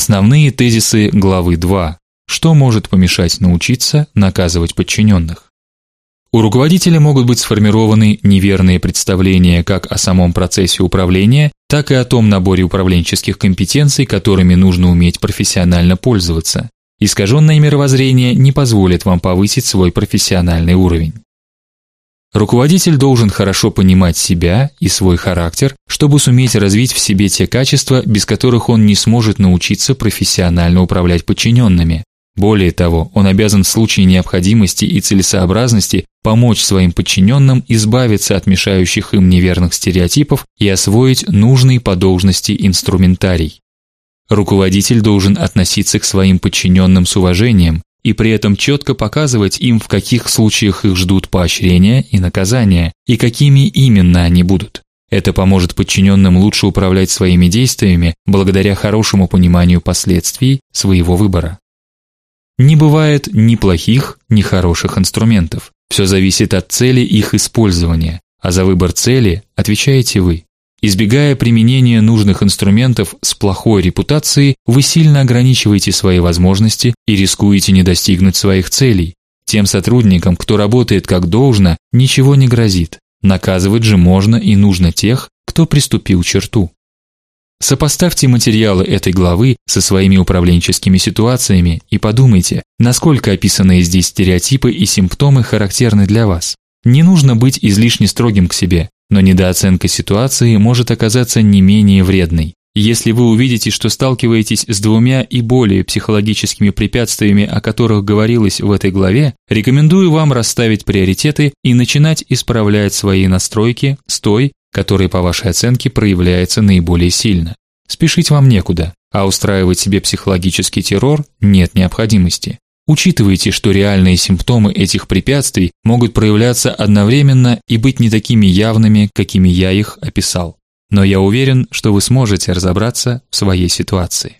Основные тезисы главы 2. Что может помешать научиться наказывать подчиненных? У руководителя могут быть сформированы неверные представления как о самом процессе управления, так и о том наборе управленческих компетенций, которыми нужно уметь профессионально пользоваться. Искаженное мировоззрение не позволит вам повысить свой профессиональный уровень. Руководитель должен хорошо понимать себя и свой характер, чтобы суметь развить в себе те качества, без которых он не сможет научиться профессионально управлять подчиненными. Более того, он обязан в случае необходимости и целесообразности помочь своим подчиненным избавиться от мешающих им неверных стереотипов и освоить нужный по должности инструментарий. Руководитель должен относиться к своим подчиненным с уважением и при этом четко показывать им, в каких случаях их ждут поощрения и наказания, и какими именно они будут. Это поможет подчиненным лучше управлять своими действиями благодаря хорошему пониманию последствий своего выбора. Не бывает ни плохих, ни хороших инструментов. Все зависит от цели их использования, а за выбор цели отвечаете вы. Избегая применения нужных инструментов с плохой репутацией, вы сильно ограничиваете свои возможности и рискуете не достигнуть своих целей. Тем сотрудникам, кто работает как должно, ничего не грозит. Наказывать же можно и нужно тех, кто приступил черту. Сопоставьте материалы этой главы со своими управленческими ситуациями и подумайте, насколько описанные здесь стереотипы и симптомы характерны для вас. Не нужно быть излишне строгим к себе, но недооценка ситуации может оказаться не менее вредной. Если вы увидите, что сталкиваетесь с двумя и более психологическими препятствиями, о которых говорилось в этой главе, рекомендую вам расставить приоритеты и начинать исправлять свои настройки с той, который, по вашей оценке, проявляется наиболее сильно. Спешить вам некуда, а устраивать себе психологический террор нет необходимости. Учитывайте, что реальные симптомы этих препятствий могут проявляться одновременно и быть не такими явными, какими я их описал. Но я уверен, что вы сможете разобраться в своей ситуации.